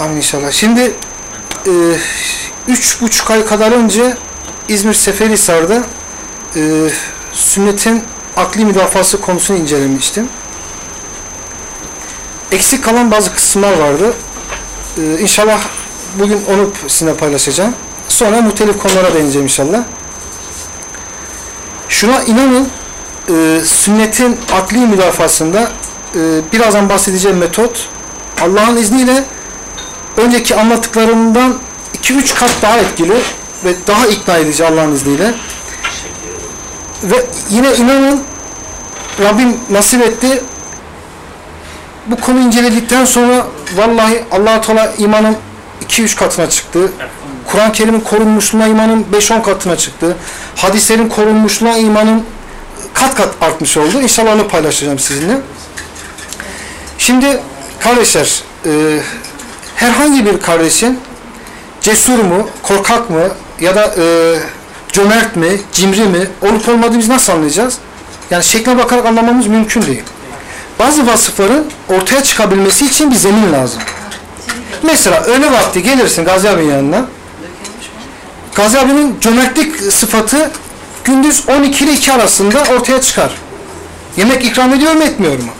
Amin inşallah. Şimdi e, üç buçuk ay kadar önce İzmir Seferihisar'da e, sünnetin akli müdafası konusunu incelemiştim. Eksik kalan bazı kısımlar vardı. E, inşallah bugün onu sizinle paylaşacağım. Sonra muhtelif konulara değineceğim inşallah. Şuna inanın e, sünnetin akli müdafasında e, birazdan bahsedeceğim metot Allah'ın izniyle önceki anlattıklarımdan 2-3 kat daha etkili ve daha ikna edici Allah'ın izniyle. Ve yine inanın Rabbim nasip etti. Bu konu inceledikten sonra vallahi allah Teala imanın 2-3 katına çıktı. Kur'an-ı Kerim'in korunmuşluğuna imanın 5-10 katına çıktı. Hadislerin korunmuşluğuna imanın kat kat artmış oldu. İnşallah onu paylaşacağım sizinle. Şimdi kardeşler e, herhangi bir kardeşin cesur mu, korkak mı ya da e, cömert mi, cimri mi olup olmadığımızı nasıl anlayacağız? Yani şekline bakarak anlamamız mümkün değil. Bazı vasıfların ortaya çıkabilmesi için bir zemin lazım. Mesela öğle vakti gelirsin Gazi abinin yanına. Gazi abinin cömertlik sıfatı gündüz 12 ile 2 arasında ortaya çıkar. Yemek ikram ediyor mu etmiyor mu?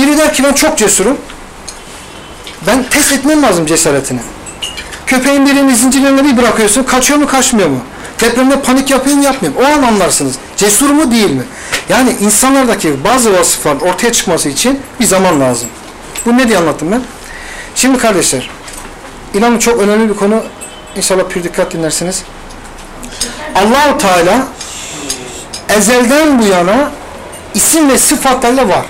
Biri der ki ben çok cesurum. Ben test etmem lazım cesaretini. Köpeğin birini zincirlerine bir bırakıyorsun. Kaçıyor mu kaçmıyor mu? Depremde panik yapıyor mu yapmıyor mu? O an anlarsınız. Cesur mu değil mi? Yani insanlardaki bazı vasıfların ortaya çıkması için bir zaman lazım. Bu ne diye anlattım ben? Şimdi kardeşler, inanın çok önemli bir konu. İnşallah pür dikkat dinlersiniz. Allahu Teala ezelden bu yana isim ve sıfatlarla var.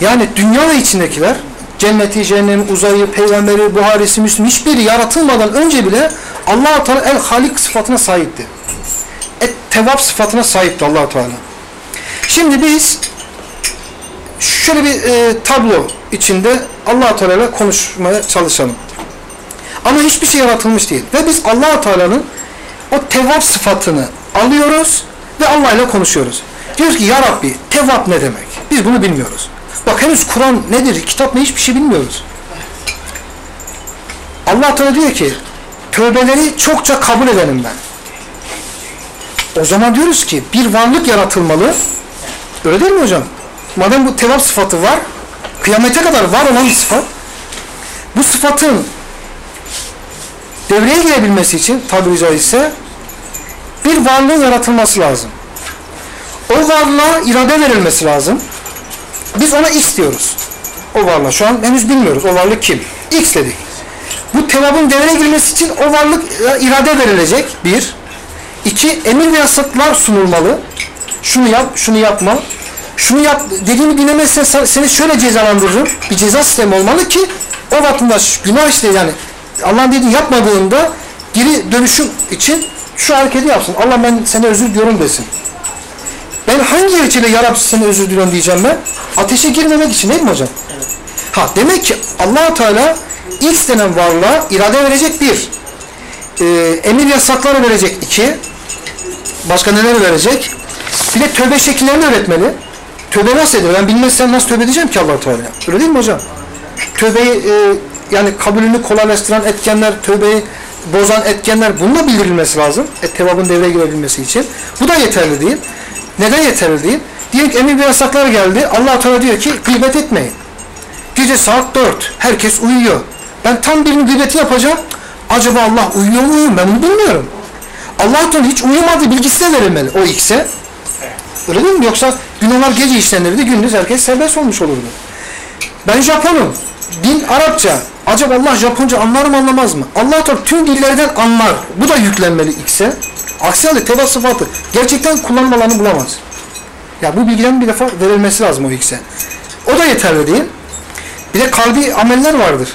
Yani dünya içindekiler cenneti, cehennemi, uzayı, peygamberi, Buharisi, Müslüm hiçbiri yaratılmadan önce bile allah Teala el halik sıfatına sahipti. Et tevab sıfatına sahipti allah Teala. Şimdi biz şöyle bir e, tablo içinde allah Teala ile konuşmaya çalışalım. Ama hiçbir şey yaratılmış değil. Ve biz allah Teala'nın o tevab sıfatını alıyoruz ve Allah ile konuşuyoruz. Diyoruz ki ya Rabbi tevab ne demek? Biz bunu bilmiyoruz. Bak henüz Kur'an nedir, kitap ne hiçbir şey bilmiyoruz. Allah Teala diyor ki tövbeleri çokça kabul edenim ben. O zaman diyoruz ki bir varlık yaratılmalı. Öyle değil mi hocam? Madem bu tevap sıfatı var, kıyamete kadar var olan bir sıfat. Bu sıfatın devreye girebilmesi için tabiri caizse bir varlığın yaratılması lazım. O varlığa irade verilmesi lazım. Biz ona X diyoruz. O varlığa. Şu an henüz bilmiyoruz. O varlık kim? X dedik. Bu tevabın devreye girmesi için o varlık irade verilecek. Bir. İki, emir ve yasaklar sunulmalı. Şunu yap, şunu yapma. Şunu yap, dediğimi dinlemezsen seni şöyle cezalandırırım. Bir ceza sistemi olmalı ki o vatandaş günah işte yani Allah'ın dediğini yapmadığında geri dönüşüm için şu hareketi yapsın. Allah ben seni özür diliyorum desin. Ben hangi gerekçeyle ya Rabbi seni özür diliyorum diyeceğim ben? Ateşe girmemek için değil mi hocam? Evet. Ha demek ki allah Teala X denen varlığa irade verecek bir. E, emir yasakları verecek iki. Başka neler verecek? Bir de tövbe şekillerini öğretmeli. Tövbe nasıl ediyor? Ben bilmezsem nasıl tövbe edeceğim ki allah Teala? Öyle değil mi hocam? Tövbeyi e, yani kabulünü kolaylaştıran etkenler, tövbeyi bozan etkenler bununla bildirilmesi lazım. Et tevabın devreye girebilmesi için. Bu da yeterli değil. Neden yeterli değil? Diyelim ki emir ve yasaklar geldi. allah Teala diyor ki gıybet etmeyin. Gece saat 4. Herkes uyuyor. Ben tam birinin gıybeti yapacağım. Acaba Allah uyuyor mu uyuyor Ben bunu bilmiyorum. allah Teala hiç uyumadığı bilgisi de verilmeli o X'e. Öyle değil mi? Yoksa günahlar gece işlenirdi. Gündüz herkes serbest olmuş olurdu. Ben Japonum. Din Arapça. Acaba Allah Japonca anlar mı anlamaz mı? Allah Teala tüm dillerden anlar. Bu da yüklenmeli X'e. Aksi halde teva sıfatı gerçekten kullanmalarını bulamaz. Ya bu bilgilerin bir defa verilmesi lazım o X'e. O da yeterli değil. Bir de kalbi ameller vardır.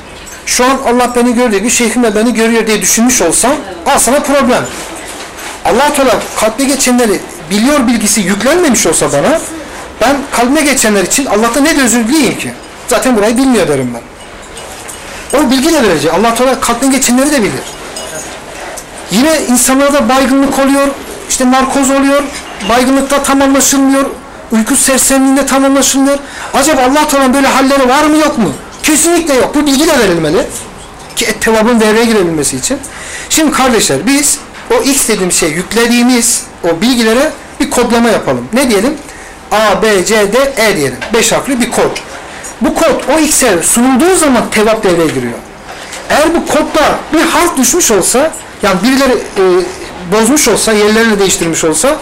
Şu an Allah beni gördüğü gibi şeyhim de beni görüyor diye düşünmüş olsam al sana problem. Allah Teala kalbe geçenleri biliyor bilgisi yüklenmemiş olsa bana ben kalbime geçenler için Allah'ta ne de özür dileyim ki? Zaten burayı bilmiyor derim ben. O bilgi de verecek. Allah Teala kalbine geçenleri de bilir. Yine insanlarda baygınlık oluyor, işte narkoz oluyor, baygınlıkta tam anlaşılmıyor, uyku sersemliğinde tam anlaşılmıyor. Acaba Allah Teala'nın böyle halleri var mı yok mu? Kesinlikle yok. Bu bilgi de verilmeli. Ki ettevabın devreye girebilmesi için. Şimdi kardeşler biz o X dediğim şey yüklediğimiz o bilgilere bir kodlama yapalım. Ne diyelim? A, B, C, D, E diyelim. Beş harfli bir kod. Bu kod o X'e sunulduğu zaman tevap devreye giriyor. Eğer bu kodda bir harf düşmüş olsa yani birileri e, bozmuş olsa, yerlerini değiştirmiş olsa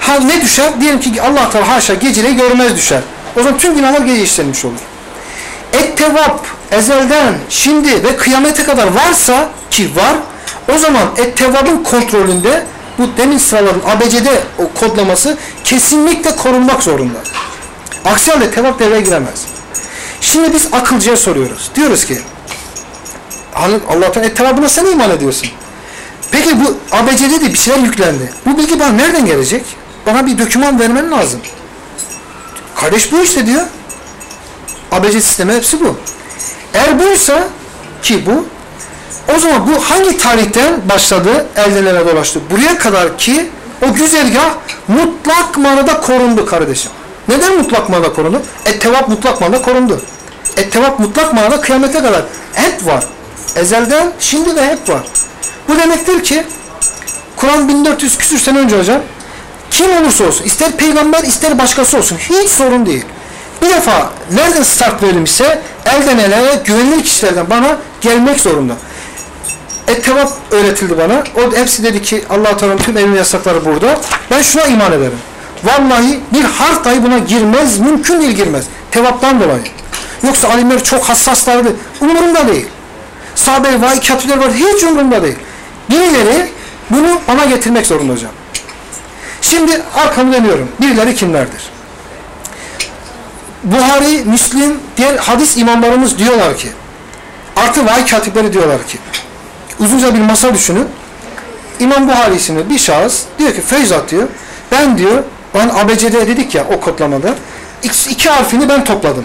ha ne düşer? Diyelim ki Allah Teala haşa geceleri görmez düşer. O zaman tüm günahlar gece işlenmiş olur. Ettevap ezelden şimdi ve kıyamete kadar varsa ki var o zaman ettevabın kontrolünde bu demin sıraların ABCD o kodlaması kesinlikle korunmak zorunda. Aksi halde tevap devreye giremez. Şimdi biz akılcıya soruyoruz. Diyoruz ki hani Allah'tan ettevabına sen iman ediyorsun. Peki bu ABC'de de bir şeyler yüklendi. Bu bilgi bana nereden gelecek? Bana bir doküman vermen lazım. Kardeş bu işte diyor. ABC sistemi hepsi bu. Eğer buysa ki bu o zaman bu hangi tarihten başladı, elden ele dolaştı? Buraya kadar ki o güzergah mutlak manada korundu kardeşim. Neden mutlak manada korundu? Ettevap mutlak manada korundu. Ettevap mutlak manada kıyamete kadar hep var. Ezelden şimdi de hep var. Bu demektir ki Kur'an 1400 küsür sene önce hocam kim olursa olsun ister peygamber ister başkası olsun hiç sorun değil. Bir defa nereden start verilmişse elden ele güvenilir kişilerden bana gelmek zorunda. Ettevap öğretildi bana. O hepsi dedi ki Allah Teala'nın tüm evin yasakları burada. Ben şuna iman ederim. Vallahi bir harf dahi buna girmez, mümkün değil girmez. Tevaptan dolayı. Yoksa alimler çok hassaslardı. Umurumda değil. Sahabe vay katipler var. Hiç umurumda değil. Birileri bunu bana getirmek zorunda hocam. Şimdi arkamı dönüyorum. Birileri kimlerdir? Buhari, Müslim, diğer hadis imamlarımız diyorlar ki artı vay katipleri diyorlar ki uzunca bir masa düşünün. İmam Buhari isimli bir şahıs diyor ki Feyzat diyor ben diyor ben ABCD dedik ya o kodlamada iki, iki harfini ben topladım.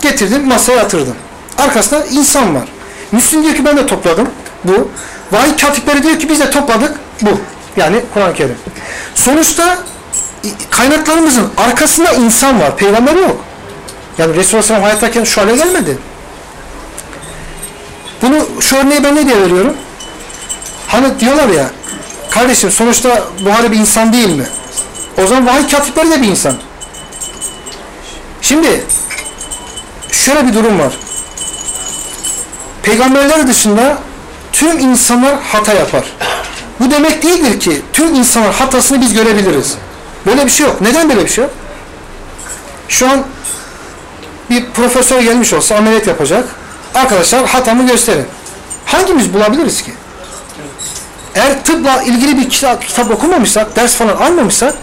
Getirdim masaya yatırdım. Arkasında insan var. Müslüm diyor ki ben de topladım. Bu. Vahiy katipleri diyor ki biz de topladık. Bu. Yani Kur'an-ı Kerim. Sonuçta kaynaklarımızın arkasında insan var. Peygamber yok. Yani Resulullah Aleyhisselam hayattayken şu hale gelmedi. Bunu şu örneği ben ne diye veriyorum? Hani diyorlar ya kardeşim sonuçta Buhari bir insan değil mi? O zaman vahiy katipleri de bir insan. Şimdi şöyle bir durum var. Peygamberler dışında tüm insanlar hata yapar. Bu demek değildir ki tüm insanlar hatasını biz görebiliriz. Böyle bir şey yok. Neden böyle bir şey yok? Şu an bir profesör gelmiş olsa ameliyat yapacak. Arkadaşlar hatamı gösterin. Hangimiz bulabiliriz ki? Eğer tıpla ilgili bir kitap, kitap okumamışsak, ders falan almamışsak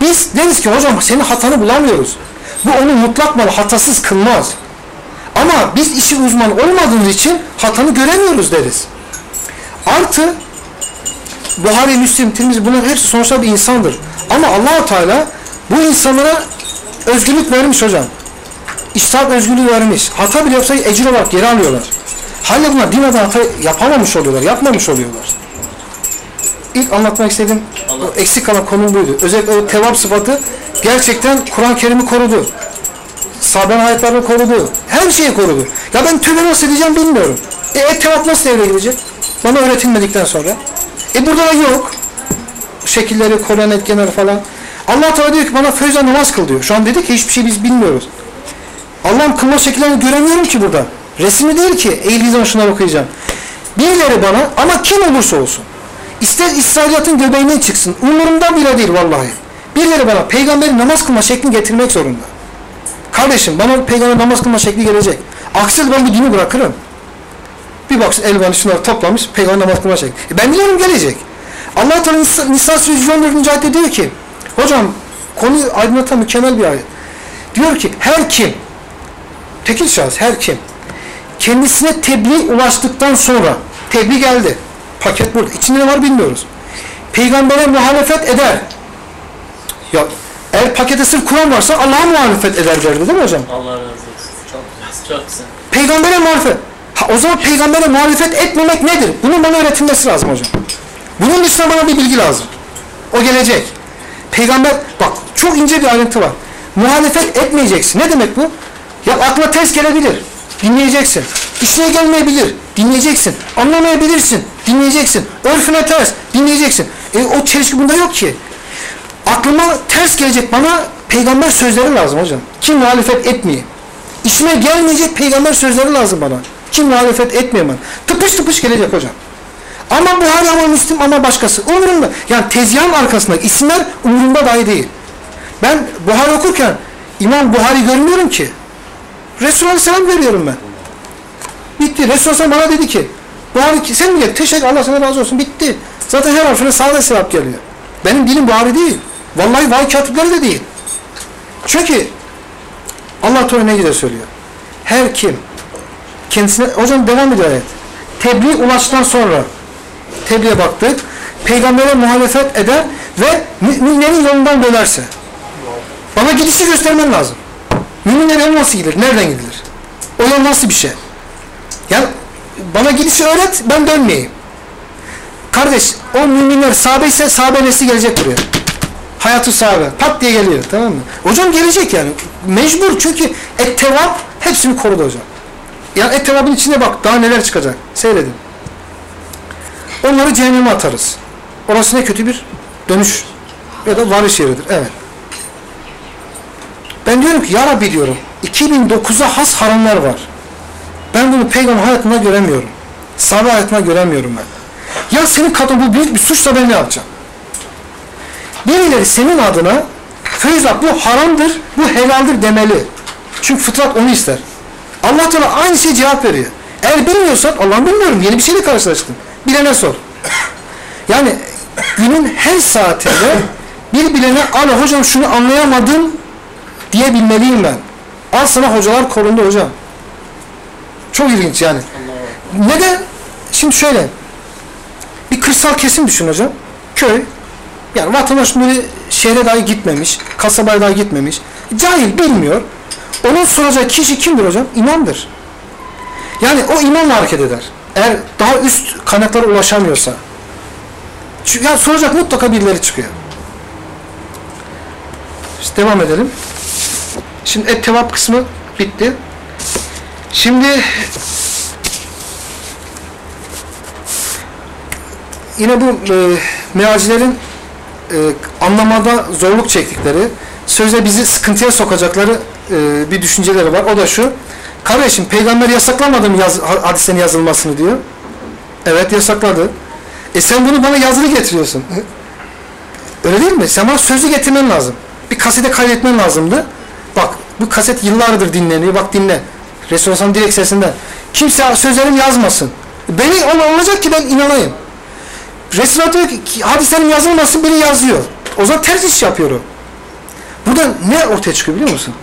biz deriz ki hocam senin hatanı bulamıyoruz. Bu onu mutlak mal hatasız kılmaz. Ama biz işi uzman olmadığımız için hatanı göremiyoruz deriz. Artı Buhari, Müslim, Tirmizi bunlar hepsi sonuçta bir insandır. Ama Allahu Teala bu insanlara özgürlük vermiş hocam. İştahat özgürlüğü vermiş. Hata bile yapsa ecir olarak geri alıyorlar. Hala bunlar din adına hata yapamamış oluyorlar, yapmamış oluyorlar. İlk anlatmak istediğim eksik kalan konum buydu. Özellikle o tevap sıfatı gerçekten Kur'an-ı Kerim'i korudu. Sahabenin hayatlarını korudu. Her şeyi korudu. Ya ben tövbe nasıl edeceğim bilmiyorum. E, e tevap nasıl devreye girecek? Bana öğretilmedikten sonra. E burada da yok. Şekilleri, koruyan etkenler falan. Allah Teala diyor ki bana feyza namaz kıl diyor. Şu an dedi ki hiçbir şey biz bilmiyoruz. Allah'ın kılma şekillerini göremiyorum ki burada. Resmi değil ki. Eğildiği zaman şunları okuyacağım. Birileri bana ama kim olursa olsun. İster İsrailiyatın göbeğinden çıksın. Umurumda bile değil vallahi. Birileri bana peygamberin namaz kılma şeklini getirmek zorunda. Kardeşim bana peygamber namaz kılma şekli gelecek. Aksi ben bu dini bırakırım. Bir baksın elvanı şunları toplamış peygamber namaz kılma şekli. E ben biliyorum gelecek. Allah Teala Nisa, Nisa Suresi 114. ayette diyor ki hocam konuyu aydınlatan mükemmel bir ayet. Diyor ki her kim tekil şahıs her kim kendisine tebliğ ulaştıktan sonra tebliğ geldi. Paket burada. İçinde ne var bilmiyoruz. Peygambere muhalefet eder. Ya eğer pakete sırf Kur'an varsa Allah'a muhalefet eder derdi değil mi hocam? Allah razı olsun. Çok. Çok güzel. Peygambere muhalefet. Ha, o zaman peygambere muhalefet etmemek nedir? Bunun bana öğretilmesi lazım hocam. Bunun dışında bana bir bilgi lazım. O gelecek. Peygamber, bak çok ince bir ayrıntı var. Muhalefet etmeyeceksin. Ne demek bu? Ya aklına ters gelebilir. Dinleyeceksin. İşine gelmeyebilir. Dinleyeceksin. Anlamayabilirsin. Dinleyeceksin. Örfüne ters. Dinleyeceksin. E, o çelişki bunda yok ki. Aklıma ters gelecek bana peygamber sözleri lazım hocam. Kim muhalefet etmeyeyim. İşime gelmeyecek peygamber sözleri lazım bana. Kim muhalefet etmeyeyim ben. Tıpış tıpış gelecek hocam. Ama Buhari ama Müslim ama başkası. Umurumda. Yani tezgahın arkasındaki isimler umurumda dahi değil. Ben Buhari okurken İmam Buhari görmüyorum ki. Resulullah selam veriyorum ben. Bitti. Resulullah Aleyhisselam bana dedi ki Buhari sen mi gel? Teşekkür Allah sana razı olsun. Bitti. Zaten her harfine sağda sevap geliyor. Benim dilim Buhari değil. Vallahi vahiy katipleri de değil. Çünkü Allah Teala ne güzel söylüyor. Her kim kendisine hocam devam ediyor ayet. Tebliğ ulaştıktan sonra tebliğe baktık. Peygambere muhalefet eder ve müminlerin yolundan dönerse. Bana gidişi göstermen lazım. Müminler yolu nasıl gidilir? Nereden gidilir? O yol nasıl bir şey? Yani bana gidişi öğret, ben dönmeyeyim. Kardeş, o müminler sahabe ise sahabe nesli gelecek buraya. Hayatı sahabe. Pat diye geliyor, tamam mı? Hocam gelecek yani. Mecbur çünkü ettevap hepsini korudu hocam. Yani ettevabın içine bak, daha neler çıkacak. Seyredin. Onları cehenneme atarız. Orası ne kötü bir dönüş ya da varış yeridir. Evet. Ben diyorum ki ya Rabbi diyorum 2009'a has haramlar var. Ben bunu peygamber hayatında göremiyorum. Sahabe hayatında göremiyorum ben. Ya senin kadın bu büyük bir suçsa ben ne yapacağım? Birileri senin adına Feyza bu haramdır, bu helaldir demeli. Çünkü fıtrat onu ister. Allah Teala aynı şey cevap veriyor. Eğer bilmiyorsan, Allah'ım bilmiyorum, yeni bir şeyle karşılaştın. Bilene sor. Yani günün her saatinde bir bilene, ala hocam şunu anlayamadım diyebilmeliyim ben. Al sana hocalar korundu hocam. Çok ilginç yani. Neden? Şimdi şöyle. Bir kırsal kesim düşün hocam. Köy. Yani vatandaş böyle şehre dahi gitmemiş. Kasabaya dahi gitmemiş. Cahil bilmiyor. Onun soracak kişi kimdir hocam? İmamdır. Yani o imamla hareket eder. Eğer daha üst kaynaklara ulaşamıyorsa. Çünkü yani soracak mutlaka birileri çıkıyor. İşte devam edelim. Şimdi et tevap kısmı bitti. Şimdi yine bu e, mealcilerin e, anlamada zorluk çektikleri, sözde bizi sıkıntıya sokacakları e, bir düşünceleri var. O da şu. Kardeşim peygamber yasaklamadı mı yaz, hadislerin yazılmasını diyor. Evet yasakladı. E sen bunu bana yazılı getiriyorsun. Öyle değil mi? Sen bana sözlü getirmen lazım. Bir kasete kaydetmen lazımdı. Bak bu kaset yıllardır dinleniyor. Bak dinle. Resulullah Sallallahu direkt sesinden. Kimse sözlerim yazmasın. Beni ona olacak ki ben inanayım. Resulullah diyor ki hadislerim yazılmasın beni yazıyor. O zaman ters iş yapıyor o. Ne ortaya çıkıyor biliyor musun?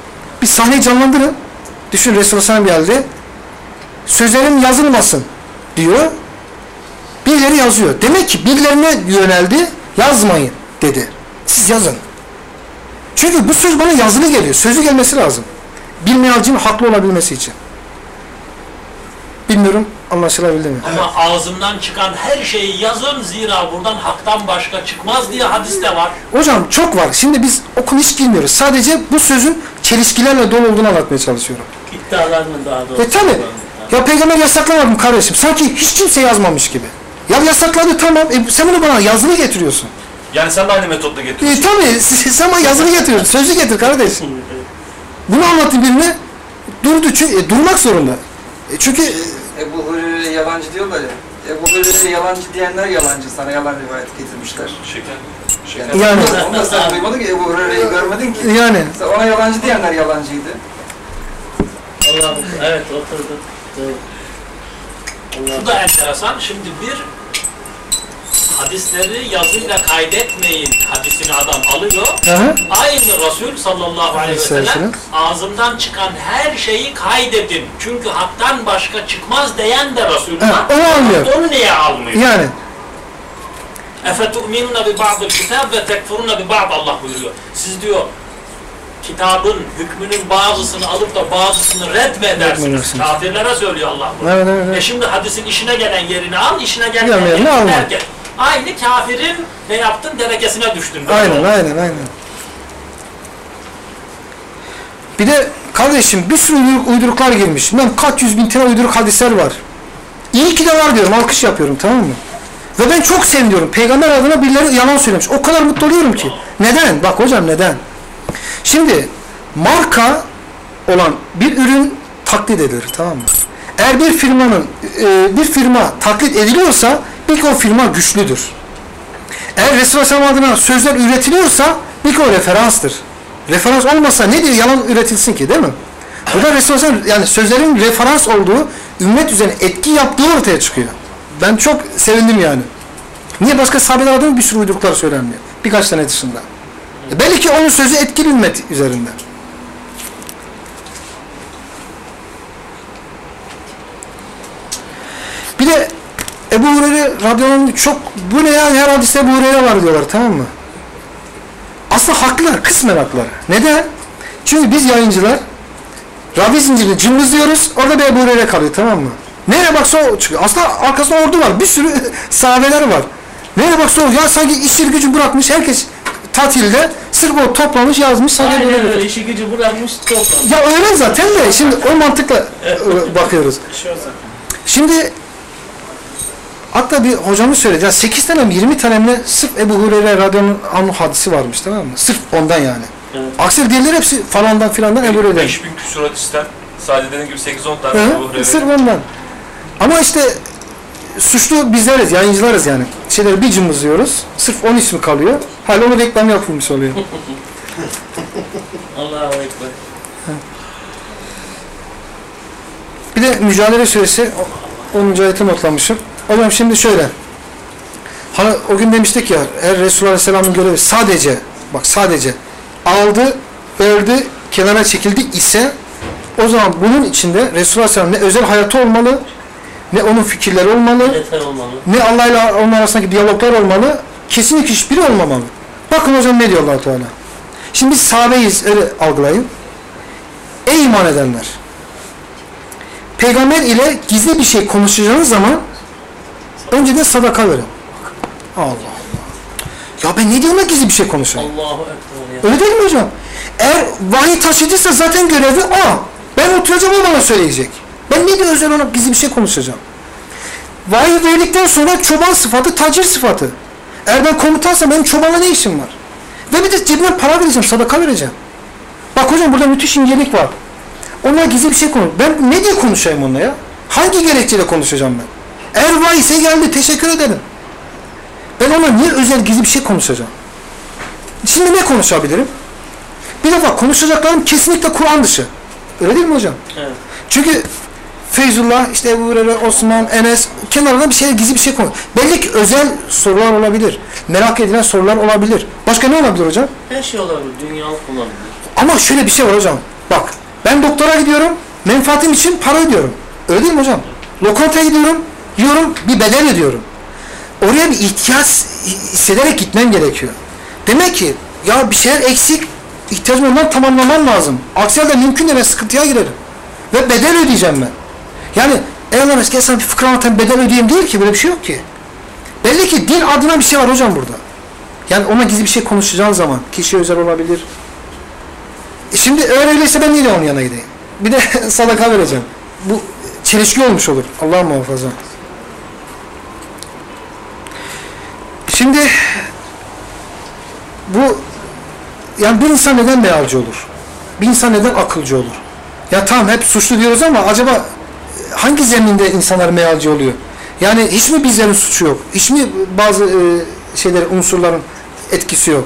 Bir sahneyi canlandırın. Düşün Resulullah geldi. Sözlerim yazılmasın diyor. Birileri yazıyor. Demek ki birilerine yöneldi. Yazmayın dedi. Siz yazın. Çünkü bu söz bana yazılı geliyor. Sözü gelmesi lazım. Bir mealcinin haklı olabilmesi için. Bilmiyorum anlaşılabildi mi? Ama ağzımdan çıkan her şeyi yazın zira buradan haktan başka çıkmaz diye hadiste var. Hocam çok var. Şimdi biz o konu hiç girmiyoruz. Sadece bu sözün çelişkilerle dolu olduğunu anlatmaya çalışıyorum. İddialarının daha doğrusu. E tabi. Ya peygamber yasaklamadım kardeşim. Sanki hiç kimse yazmamış gibi. Ya yasakladı tamam. E, sen bunu bana yazılı getiriyorsun. Yani sen de aynı metotla E getiriyorsun. tabi. Sen bana yazılı getiriyorsun. Sözlü getir kardeşim. Bunu anlattı birine. Durdu. Çünkü, e, durmak zorunda. E, çünkü e, Ebu Hureyre yalancı diyorlar ya. Ebu Hureyre yalancı diyenler yalancı. Sana yalan rivayet getirmişler. Şeker. Yani, Yani- onu da sen duymadın ki Ebu Hureyre'yi görmedin ki. yani Sen ona yalancı diyenler yalancıydı. Allah evet oturdu. Doğru. Şu da enteresan. Şimdi bir hadisleri yazıyla kaydetmeyin hadisini adam alıyor. Aha. Aynı Resul sallallahu aleyhi ve sellem Aleyhisselam. ağzımdan çıkan her şeyi kaydedin. Çünkü haktan başka çıkmaz diyen de Resul var. Evet, onu almıyor. Onu niye almıyor? yani اَفَتُؤْمِنُونَ بِبَعْضِ الْكِتَابِ وَتَكْفُرُونَ بِبَعْضِ Allah buyuruyor. Siz diyor kitabın hükmünün bazısını alıp da bazısını red mi edersiniz? Etmedersiniz. Kafirlere söylüyor Allah bunu. Evet, evet, evet. E şimdi hadisin işine gelen yerini al, işine gelmeyen Gelmeyen yerini alma. terk et. Aynı kafirin ne yaptın derekesine düştün. Aynen aynen aynen. Bir de kardeşim bir sürü uyduruk, uyduruklar girmiş. Ben kaç yüz bin tane uyduruk hadisler var. İyi ki de var diyorum. Alkış yapıyorum tamam mı? Ve ben çok seviniyorum. Peygamber adına birileri yalan söylemiş. O kadar mutlu oluyorum ki. Neden? Bak hocam neden? Şimdi marka olan bir ürün taklit edilir tamam mı? Eğer bir firmanın e, bir firma taklit ediliyorsa ilk o firma güçlüdür. Eğer Resulullah sallallahu aleyhi ve sellem adına sözler üretiliyorsa ilk o referanstır. Referans olmasa ne diye yalan üretilsin ki değil mi? Burada Resulullah yani sözlerin referans olduğu ümmet üzerine etki yaptığı ortaya çıkıyor. Ben çok sevindim yani. Niye başka sahabeler adına bir sürü uyduruklar söylenmiyor? Birkaç tane dışında. E belli ki onun sözü etkili ümmet üzerinde. Bir de Ebu Hureyre radıyallahu çok bu ne ya her hadiste Ebu Hureyre var diyorlar tamam mı? Aslında haklılar, kısmen haklılar. Neden? Çünkü biz yayıncılar Ravi zincirini cımbızlıyoruz, orada bir Ebu Hureyre kalıyor tamam mı? Nereye baksa o çıkıyor. Aslında arkasında ordu var, bir sürü sahabeler var. Nereye baksa o, ya sanki işi gücü bırakmış, herkes tatilde sırf o toplamış, yazmış, Ebu Aynen öyle. işi gücü bırakmış toplam. Ya öyle zaten de şimdi o mantıkla bakıyoruz. Şimdi hatta bir hocamız söyledi ya 8 tane mi 20 tane mi sırf Ebu Hureyre radyanın anı hadisi varmış tamam mı? Sırf ondan yani. Evet. Aksi diğerleri hepsi falandan filandan Ebu Hureyre. 5000 küsur hadisten sadece dediğim gibi 8-10 tane Ebu Hı, Hureyre. sırf ondan. Ama işte suçlu bizleriz, yayıncılarız yani. Şeyleri bir cımbızlıyoruz. Sırf onun ismi kalıyor. Hala onu reklam yapılmış oluyor. Allahu Ekber. Bir de mücadele süresi 10. ayeti notlamışım. Hocam şimdi şöyle. Hani o gün demiştik ya her Resulullah Aleyhisselam'ın görevi sadece bak sadece aldı, verdi, kenara çekildi ise o zaman bunun içinde Resulullah Aleyhisselam ne özel hayatı olmalı, ne onun fikirleri olmalı, olmalı. ne Allah ile onun arasındaki diyaloglar olmalı, kesinlikle hiçbiri olmamalı. Bakın hocam ne diyor allah Teala. Şimdi biz sahabeyiz öyle algılayın. Ey iman edenler! Peygamber ile gizli bir şey konuşacağınız zaman önceden sadaka verin. Allah Allah. Ya ben ne diyorum gizli bir şey konuşayım? Allahu Ekber. Öyle değil mi hocam? Eğer vahiy taşıcıysa zaten görevi o. Ben oturacağım o bana söyleyecek. Ben ne diyor özel olarak gizli bir şey konuşacağım? Vahiy verdikten sonra çoban sıfatı, tacir sıfatı. Eğer ben komutansam benim çobanla ne işim var? Ve bir de cebime para vereceğim, sadaka vereceğim. Bak hocam burada müthiş incelik var. Onunla gizli bir şey konuş. Ben ne diye konuşayım onunla ya? Hangi gerekçeyle konuşacağım ben? Vahiy ise geldi, teşekkür ederim. Ben ona niye özel gizli bir şey konuşacağım? Şimdi ne konuşabilirim? Bir defa konuşacaklarım kesinlikle Kur'an dışı. Öyle değil mi hocam? Evet. Çünkü Feyzullah, işte Ebu Hureyre, Osman, Enes kenarında bir şey gizli bir şey konuş. Belli ki özel sorular olabilir. Merak edilen sorular olabilir. Başka ne olabilir hocam? Her şey olabilir. Dünyalık olabilir. Ama şöyle bir şey var hocam. Bak ben doktora gidiyorum. Menfaatim için para ödüyorum. Öyle değil mi hocam? Lokantaya gidiyorum. Yiyorum. Bir bedel ödüyorum. Oraya bir ihtiyaç hissederek gitmem gerekiyor. Demek ki ya bir şeyler eksik. ihtiyacım ondan tamamlamam lazım. Aksi halde mümkün değil ben sıkıntıya girerim. Ve bedel ödeyeceğim ben. Yani ey Allah gel sana bir fıkra anlatan bedel ödeyeyim değil ki. Böyle bir şey yok ki. Belli ki din adına bir şey var hocam burada. Yani ona gizli bir şey konuşacağın zaman kişiye özel olabilir, e Şimdi öyleyse ben niye onun yanına gideyim? Bir de sadaka vereceğim. Bu çelişki olmuş olur. Allah muhafaza. Şimdi bu yani bir insan neden mealci olur? Bir insan neden akılcı olur? Ya tamam hep suçlu diyoruz ama acaba hangi zeminde insanlar mealci oluyor? Yani hiç mi bizlerin suçu yok? Hiç mi bazı e, şeyler unsurların etkisi yok?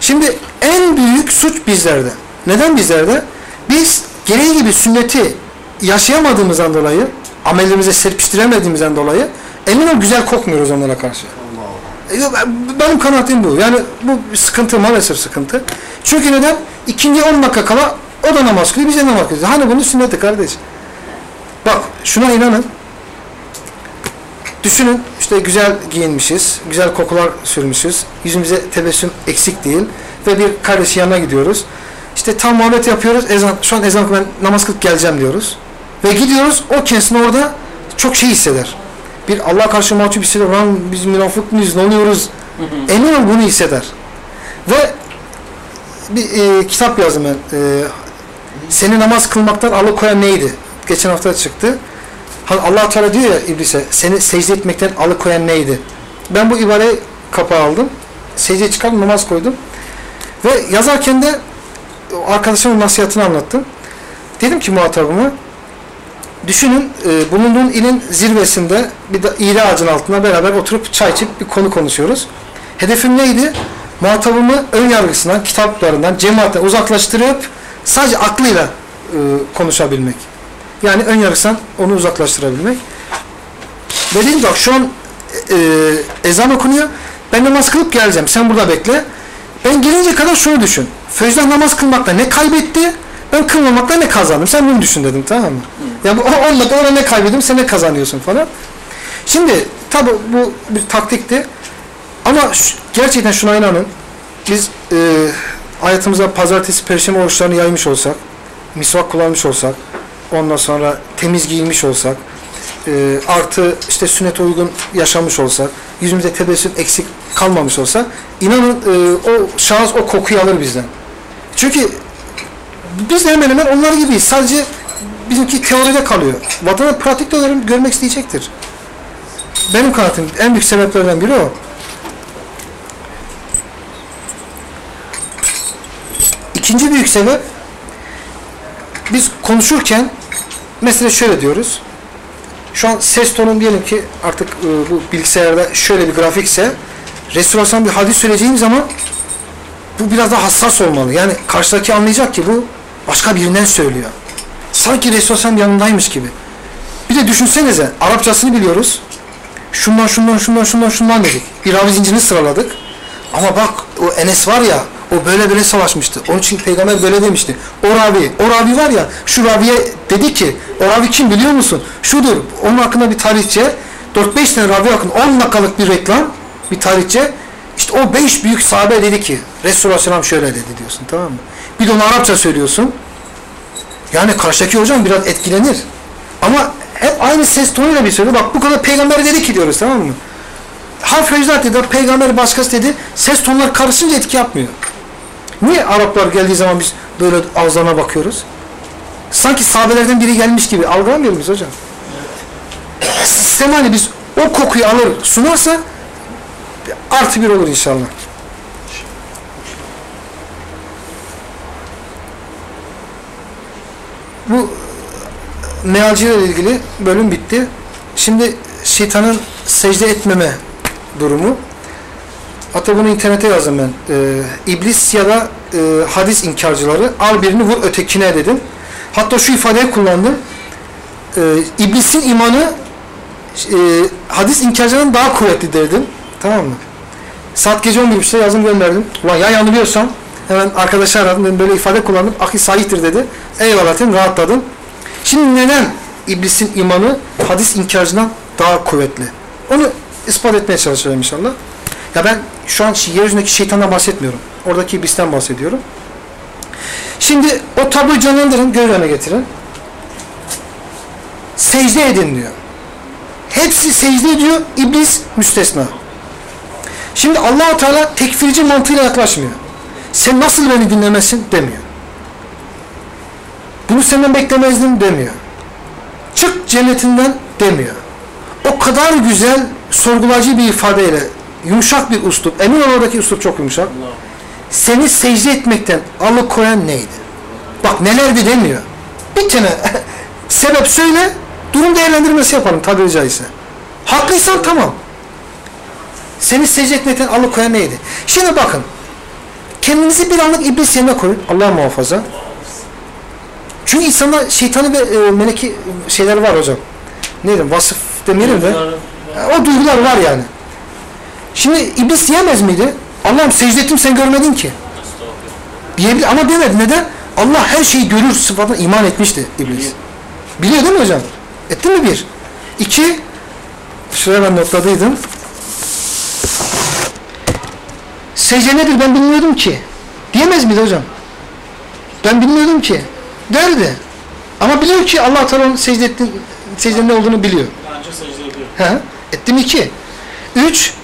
Şimdi en büyük suç bizlerde. Neden bizlerde? Biz gereği gibi sünneti yaşayamadığımızdan dolayı, amellerimize serpiştiremediğimizden dolayı emin ol güzel kokmuyoruz onlara karşı. E, ben- Benim kanaatim bu. Yani bu bir sıkıntı, maalesef sıkıntı. Çünkü neden? İkinci 10 dakika kala o da namaz kılıyor, biz de namaz kılıyoruz. Hani bunun sünneti kardeş. Bak şuna inanın. Düşünün işte güzel giyinmişiz, güzel kokular sürmüşüz, yüzümüze tebessüm eksik değil ve bir kardeşin yanına gidiyoruz. İşte tam muhabbet yapıyoruz, ezan, şu an ezan ben namaz kılıp geleceğim diyoruz. Ve gidiyoruz, o kendisini orada çok şey hisseder. Bir Allah karşı mahcup hisseder, lan biz münafık mıyız, ne oluyoruz? Emin ol bunu hisseder. Ve bir e, kitap yazdım ben. E, Seni namaz kılmaktan alıkoyan neydi? Geçen hafta çıktı. Allah Teala diyor ya iblise seni secde etmekten alıkoyan neydi? Ben bu ibareyi kapağı aldım. Secdeye çıkardım namaz koydum. Ve yazarken de arkadaşımın nasihatini anlattım. Dedim ki muhatabıma düşünün e, bulunduğun ilin zirvesinde bir de iğri ağacın altında beraber oturup çay içip bir konu konuşuyoruz. Hedefim neydi? Muhatabımı ön yargısından, kitaplarından, cemaatten uzaklaştırıp sadece aklıyla e, konuşabilmek. Yani ön yargısından onu uzaklaştırabilmek. Dedim ki bak şu an e, ezan okunuyor. Ben namaz kılıp geleceğim. Sen burada bekle. Ben gelince kadar şunu düşün. Fecdah namaz kılmakta ne kaybetti? Ben kılmamakta ne kazandım? Sen bunu düşün dedim tamam mı? Ya bu 10 dakika orada ne kaybettim sen ne kazanıyorsun falan. Şimdi tabi bu bir taktikti. Ama şu- gerçekten şuna inanın. Biz e, hayatımıza pazartesi, perşembe oruçlarını yaymış olsak, misvak kullanmış olsak, ondan sonra temiz giyinmiş olsak, e, artı işte sünnete uygun yaşamış olsak, yüzümüzde tebessüm eksik kalmamış olsa, inanın e, o şahıs o kokuyu alır bizden. Çünkü biz hemen hemen onlar gibiyiz. Sadece bizimki teoride kalıyor. Vatanı pratikte olarak görmek isteyecektir. Benim kanaatim en büyük sebeplerden biri o. İkinci büyük sebep biz konuşurken mesela şöyle diyoruz. Şu an ses tonum diyelim ki artık e, bu bilgisayarda şöyle bir grafikse sallallahu bir hadis söyleyeceğim zaman bu biraz daha hassas olmalı. Yani karşıdaki anlayacak ki bu başka birinden söylüyor. Sanki Resulullah sallallahu yanındaymış gibi. Bir de düşünsenize Arapçasını biliyoruz. Şundan şundan şundan şundan şundan dedik. Bir ravi zincirini sıraladık. Ama bak o Enes var ya o böyle böyle savaşmıştı. Onun için peygamber böyle demişti. O ravi, o ravi var ya şu raviye dedi ki o ravi kim biliyor musun? Şudur. Onun hakkında bir tarihçe 4-5 tane ravi hakkında 10 dakikalık bir reklam bir tarihçe işte o 5 büyük sahabe dedi ki Resulullah Aleyhisselam şöyle dedi diyorsun tamam mı? Bir de onu Arapça söylüyorsun. Yani karşıdaki hocam biraz etkilenir. Ama hep aynı ses tonuyla bir söylüyor. Bak bu kadar peygamber dedi ki diyoruz tamam mı? Harf vecdat dedi, peygamber başkası dedi. Ses tonlar karışınca etki yapmıyor. Niye Araplar geldiği zaman biz böyle ağızlarına bakıyoruz? Sanki sahabelerden biri gelmiş gibi algılamıyor muyuz hocam? Sistem hani biz o kokuyu alır sunarsa artı bir olur inşallah. Bu mealciyle ilgili bölüm bitti. Şimdi şeytanın secde etmeme durumu. Hatta bunu internete yazdım ben. Ee, İblis ya da e, hadis inkarcıları al birini vur ötekine dedim. Hatta şu ifadeyi kullandım. Ee, İblisin imanı e, hadis inkarcılarının daha kuvvetli dedim. Tamam mı? Saat gece 11 işte yazım gönderdim. Ulan ya yanılıyorsam hemen arkadaşı aradım. Dedim, böyle ifade kullandım. Ahi sahihtir dedi. Eyvallah dedim. Rahatladım. Şimdi neden iblisin imanı hadis inkarcından daha kuvvetli? Onu ispat etmeye çalışacağım inşallah. Ya ben şu an yeryüzündeki şeytandan bahsetmiyorum. Oradaki iblisten bahsediyorum. Şimdi o tabloyu canlandırın, göz önüne getirin. Secde edin diyor. Hepsi secde ediyor, iblis müstesna. Şimdi allah Teala tekfirci mantığıyla yaklaşmıyor. Sen nasıl beni dinlemezsin demiyor. Bunu senden beklemezdim demiyor. Çık cennetinden demiyor. O kadar güzel sorgulayıcı bir ifadeyle yumuşak bir uslup. Emin ol oradaki uslup çok yumuşak. Seni secde etmekten alıkoyan neydi? Bak nelerdi demiyor. Bir tane sebep söyle, durum değerlendirmesi yapalım tabiri caizse. Haklıysan tamam. Seni secde etmekten alıkoyan neydi? Şimdi bakın. Kendinizi bir anlık iblis yerine koyun. Allah muhafaza. Çünkü insanda şeytani ve e, meleki şeyler var hocam. Ne diyeyim vasıf demeyelim de. O duygular var yani. Şimdi iblis diyemez miydi? Allah'ım secde ettim sen görmedin ki. Diyebilir ama demedi. Neden? Allah her şeyi görür sıfatına iman etmişti iblis. Biliyor değil mi hocam? Etti mi bir? İki, şuraya ben notladıydım. Secde nedir ben bilmiyordum ki. Diyemez miydi hocam? Ben bilmiyordum ki. Derdi. Ama biliyor ki Allah Teala onun secde secdenin ne olduğunu biliyor. Ancak secde ediyor. He? Ettim iki. Üç.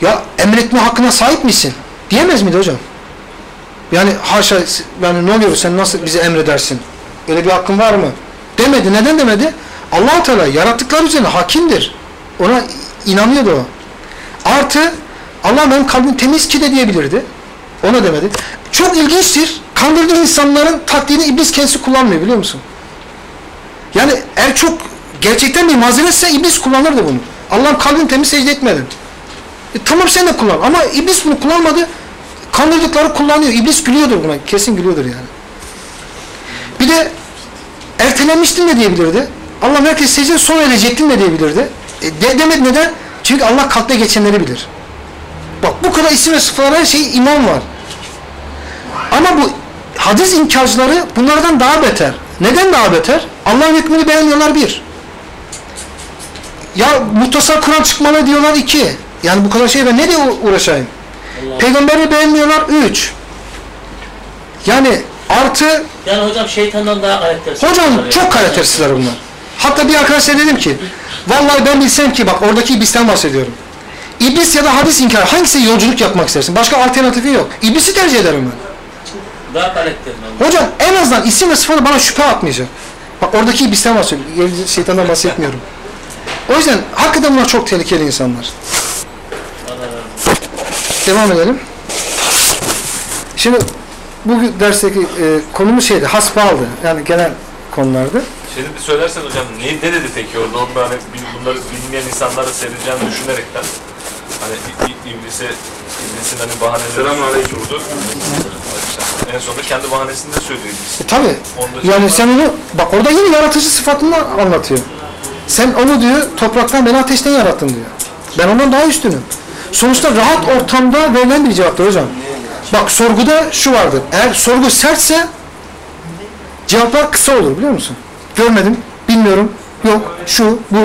Ya emretme hakkına sahip misin? Diyemez miydi hocam? Yani haşa yani ne oluyor sen nasıl bizi emredersin? Öyle bir hakkın var mı? Demedi. Neden demedi? allah Teala yarattıkları üzerine hakimdir. Ona inanıyordu o. Artı Allah benim kalbim temiz ki de diyebilirdi. Ona demedi. Çok ilginçtir. Kandırdığı insanların taktiğini iblis kendisi kullanmıyor biliyor musun? Yani eğer çok gerçekten bir mazeretse iblis kullanırdı bunu. Allah'ım kalbim temiz secde etmedin. E, tamam sen de kullan ama iblis bunu kullanmadı. Kandırdıkları kullanıyor. İblis gülüyordur buna. Kesin gülüyordur yani. Bir de ertelemiştin de diyebilirdi. Allah herkes secde son edecektin de diyebilirdi. E, de, demedi neden? Çünkü Allah kalpte geçenleri bilir. Bak bu kadar isim ve sıfatlar her şey iman var. Ama bu hadis inkarcıları bunlardan daha beter. Neden daha beter? Allah'ın hükmünü beğenmiyorlar bir. Ya muhtasar Kur'an çıkmalı diyorlar iki. Yani bu kadar şey ben ne diye uğraşayım? Allah. Peygamberi beğenmiyorlar üç. Yani artı Yani hocam şeytandan daha karaktersiz. hocam çok yani. karaktersizler bunlar. Hatta bir arkadaşa dedim ki vallahi ben bilsem ki bak oradaki iblisten bahsediyorum. İblis ya da hadis inkar hangisi yolculuk yapmak istersin? Başka alternatifi yok. İblisi tercih ederim ben. Daha. Hocam en azından isim ve sıfatı bana şüphe atmayacak. Bak oradaki iblisten bahsediyorum. Şeytandan bahsetmiyorum. O yüzden hakikaten bunlar çok tehlikeli insanlar. Allah razı olsun. Devam edelim. Şimdi bugün dersteki e, konumuz şeydi, hasbağaldı. Yani genel konulardı. Şeyde bir söylersen hocam ne, ne dedi peki orada? Onu hani bunları bilmeyen insanlara seyredeceğini düşünerekten hani iblise iblisin hani bahaneleri Selamünaleyküm. durdu. En sonunda kendi bahanesini de söylüyor iblis. E, tabii. Yani sen onu, bak orada yine yaratıcı sıfatını anlatıyor. Sen onu diyor, topraktan beni ateşten yarattın diyor. Ben ondan daha üstünüm. Sonuçta rahat ortamda verilen bir cevaptır hocam. Bak sorguda şu vardır. Eğer sorgu sertse cevaplar kısa olur biliyor musun? Görmedim, bilmiyorum, yok, şu, bu.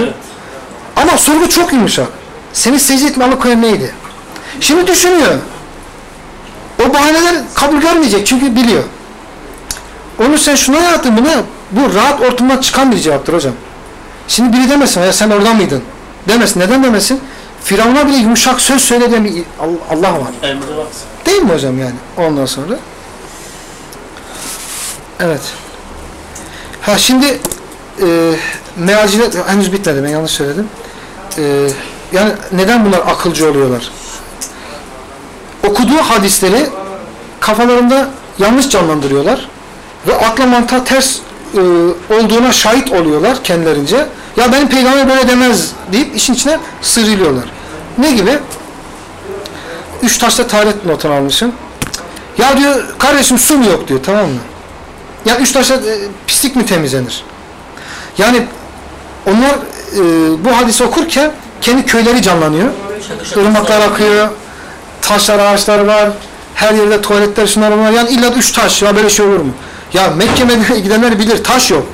Ama sorgu çok yumuşak. Seni secde etme alıkoyan neydi? Şimdi düşünüyor. O bahaneler kabul görmeyecek çünkü biliyor. Onu sen şuna yarattın bunu yap. Bu rahat ortamdan çıkan bir cevaptır hocam. Şimdi biri demesin ya sen oradan mıydın? Demesin. Neden demesin? Firavun'a bile yumuşak söz Al- Allah var. Değil mi hocam yani? Ondan sonra. Evet. Ha şimdi e, mealciler henüz bitmedi ben yanlış söyledim. E, yani neden bunlar akılcı oluyorlar? Okuduğu hadisleri kafalarında yanlış canlandırıyorlar ve akla mantığa ters e, olduğuna şahit oluyorlar kendilerince. Ya benim peygamber böyle demez deyip işin içine sıyrılıyorlar. Ne gibi? Üç taşta taharet notunu almışım. Ya diyor kardeşim su mu yok diyor tamam mı? Ya üç taşta e, pislik mi temizlenir? Yani onlar e, bu hadisi okurken kendi köyleri canlanıyor. Irmaklar akıyor. Taşlar, ağaçlar var. Her yerde tuvaletler, şunlar var. Yani illa üç taş. Ya böyle şey olur mu? Ya Mekke Medine'ye gidenler bilir. Taş yok.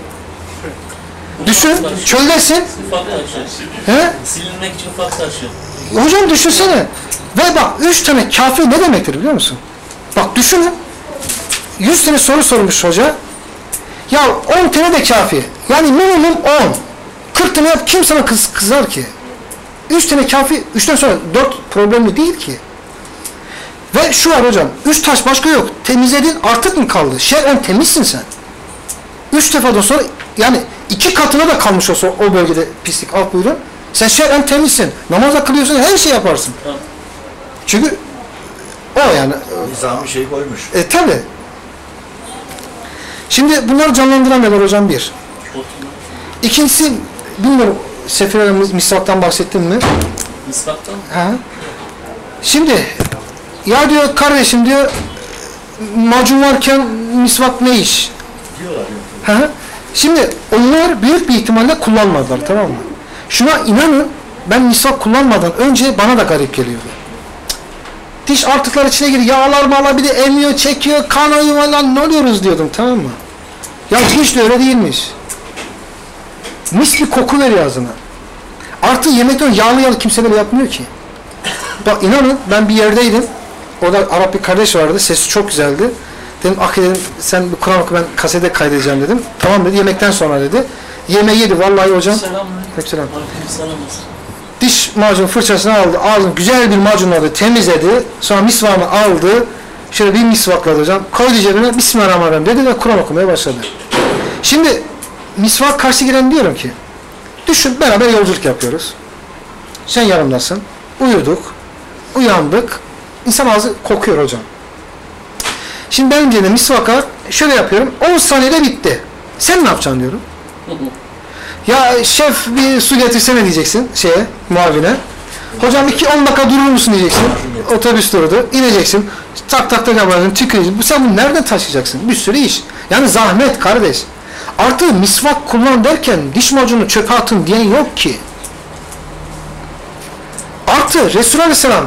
Düşün. Çöldesin. He? Silinmek için ufak taşıyor. Hocam düşünsene. Ve bak üç tane kafir ne demektir biliyor musun? Bak düşünün. Yüz tane soru sormuş hoca. Ya on tane de kafi. Yani minimum on. Kırk tane yap kim sana kız, kızar ki? Üç tane kafi. Üçten sonra dört problemli değil ki. Ve şu var hocam. Üç taş başka yok. Temizledin artık mı kaldı? Şer'en temizsin sen. Üç defadan sonra yani iki katına da kalmış olsa o bölgede pislik alt buyurun. Sen şer'en temizsin. Namaz da kılıyorsun her şey yaparsın. Çünkü o yani. Nizami şey koymuş. E tabi. Şimdi bunları canlandıramıyorlar hocam bir. İkincisi bilmiyorum Sefir Hanım misvaktan bahsettim mi? Misvaktan mı? Ha. Şimdi ya diyor kardeşim diyor macun varken misvak ne iş? Diyorlar. Ha. Şimdi onlar büyük bir ihtimalle kullanmadılar tamam mı? Şuna inanın ben misvak kullanmadan önce bana da garip geliyordu. Diş artıklar içine giriyor. Yağlar mağlar bir de emiyor, çekiyor, kanıyor falan ne oluyoruz diyordum tamam mı? Ya hiç de öyle değilmiş. Mis bir koku veriyor ağzına. Artı yemekten yağlı yağlı kimse böyle yapmıyor ki. Bak inanın ben bir yerdeydim. Orada Arap bir kardeş vardı. Sesi çok güzeldi. Dedim Akı dedim sen bir Kur'an oku ben kasete kaydedeceğim dedim. Tamam dedi yemekten sonra dedi. Yemeği yedi vallahi hocam. Selam. Aleykümselam olsun. Diş macun fırçasını aldı. Ağzını güzel bir macunla temizledi. Sonra misvağını aldı. Şöyle bir misvakladı hocam. Koydu cebine Bismillahirrahmanirrahim dedi ve Kur'an okumaya başladı. Şimdi misvak karşı giren diyorum ki düşün beraber yolculuk yapıyoruz. Sen yanımdasın. Uyuduk. Uyandık. İnsan ağzı kokuyor hocam. Şimdi benim de misvaka şöyle yapıyorum. 10 saniyede bitti. Sen ne yapacaksın diyorum. Ya şef bir su getirsene diyeceksin şeye, muavine. Hocam iki 10 dakika durur musun diyeceksin. Otobüs durdu. İneceksin. Tak tak tak yapacaksın. Bu sen bunu nereden taşıyacaksın? Bir sürü iş. Yani zahmet kardeş. Artı misvak kullan derken diş macunu çöpe atın diyen yok ki. Artı Resulullah Aleyhisselam